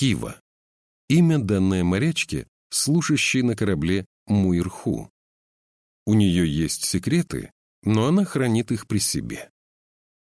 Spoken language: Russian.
Кива. Имя, данное морячке, служащей на корабле Муирху. У нее есть секреты, но она хранит их при себе.